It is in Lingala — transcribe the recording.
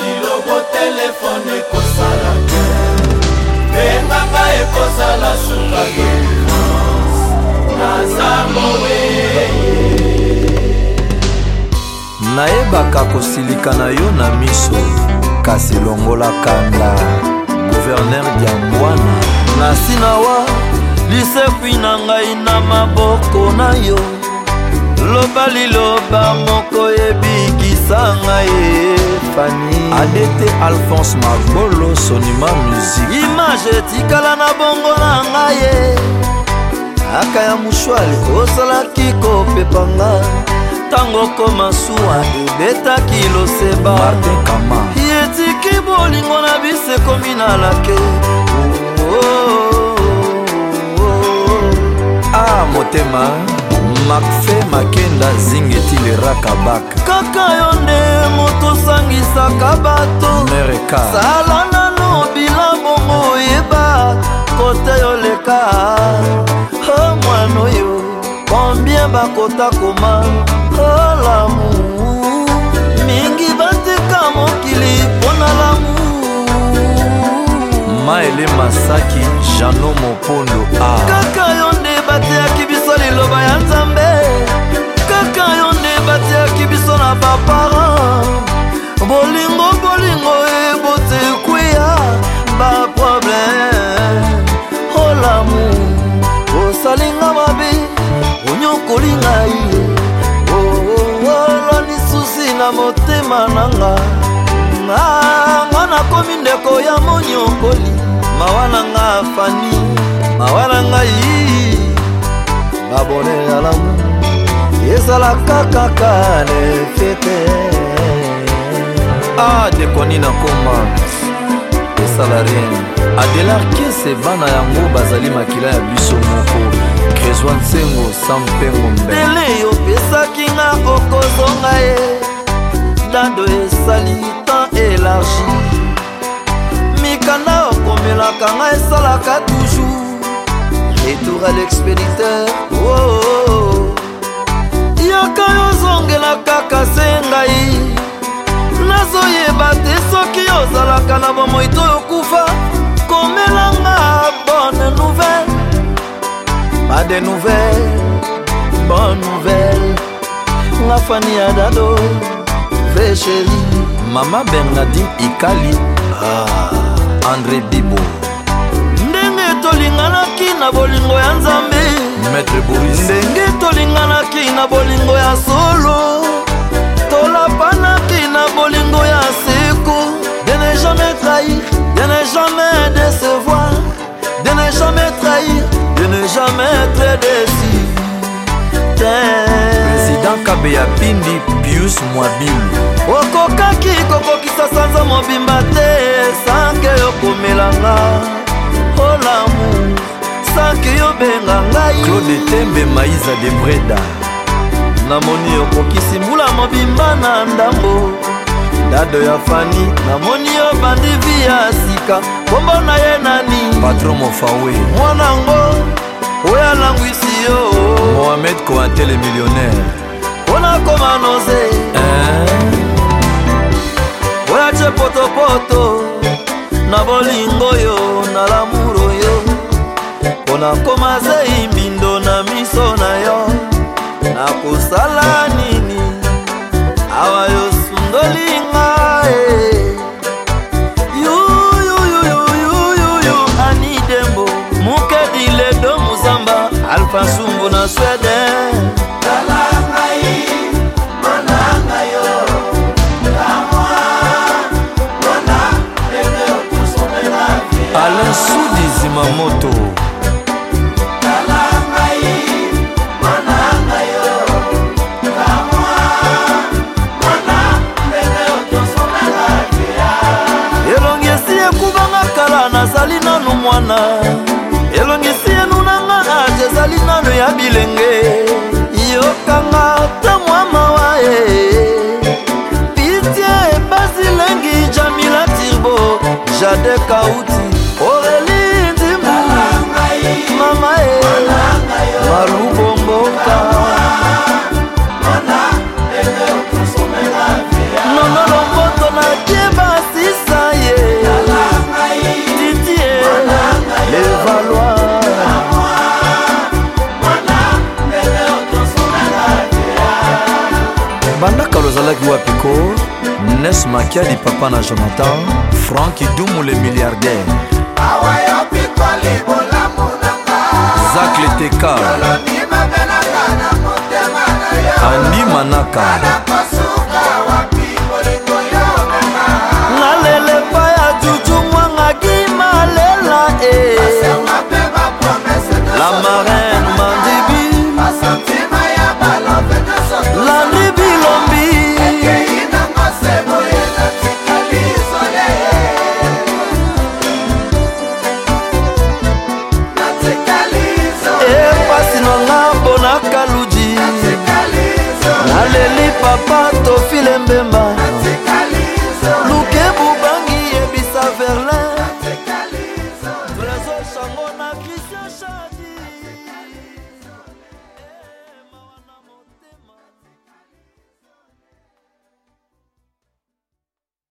lilobo telefone ekosala te mbenganga ekozala suka délivrance naza moweye nayebaka kosilika na yo na miso kasi longolaka nga guverner diambwana nasinawa lisepwi na ngai na maboko na yo loba liloba moko ebikisa ngai efani adete alphonse mabolo sonima musike image etikala na bongo na ngai ye aka ya moshwale osalaki kopepa ngai ntango okoma suwa ebetaki loseba etiki bolingo na biso ekomi na lake oh, oh, oh, ah motema macfe makenda zingetile rakabaka kaka yo nde moto osangisaka bato mereka sala nano bila bongo oyeba kote yoleka o mwana oyo kombien bakota koma olamu mingi bateka mokili mpona lamu maele masaki jano mopondo a kaka yo nde bateaka na baparent bolingo bolingo ebota eh, ekweya baproblème olamu oh, osalinga mabe onyokoli ngai olo oh, oh, lisusi na motema nanga nga nakomi ndeko ya monyokoli mawa nanga fani mawa na ngai babonelalamu ezalaka kaka lefete adekoni ah, na koma esala rien adelar kese bana yango bazali makila ya biso moko grésoi nsengo sa mpengo mbele opesaki nga okozonga ye dando esali tan elargi mikanda okomelaka nga esalaka toujours retour à l'expéditeur oh, oh. oh. ozalaka se ngai nazoyeba te soki ozalaka na bomoi to yokufa komelanga bonne nouvelle pas de nouvelle bonne nouvelle nga fani ya dado ve sheri mama bernadine ikali ah, andré bibo ndenge tolinganaki na bolingo ya nzambe ndenge tolinganaki na bolingo ya solo jamais trahir, de ne jamais être déçu. Président Kabeya Pindi Pius Mwabimbi okokaki kokokisa sanza mobimba te sanke yokomelanga olamu oh, sanke yobenga ngai claude tembe maiza de breda namoni okokisi mbula mobimba na ndambo dado ya fani namoni yo bandi viasi alobaka kombo na ye nani patron mofawe mwanango oyo alangwisi yo mohamed koate le millionnaire mpona koma noze eh? oyo atie potopoto na bolingo yo na lamuro yo mpona koma zei mbindo na miso na yo fansumbu na swede talangai mananga yo lamwa mwana ete otusomela alain sudizimamoto the Alex Makiadi papa na Jonathan Franki Dumu le milliardaire Zak Leteka Andi Manaka nalele pa ya juju mwangaki malela e la marraine mandibi la libi sapato file mbemba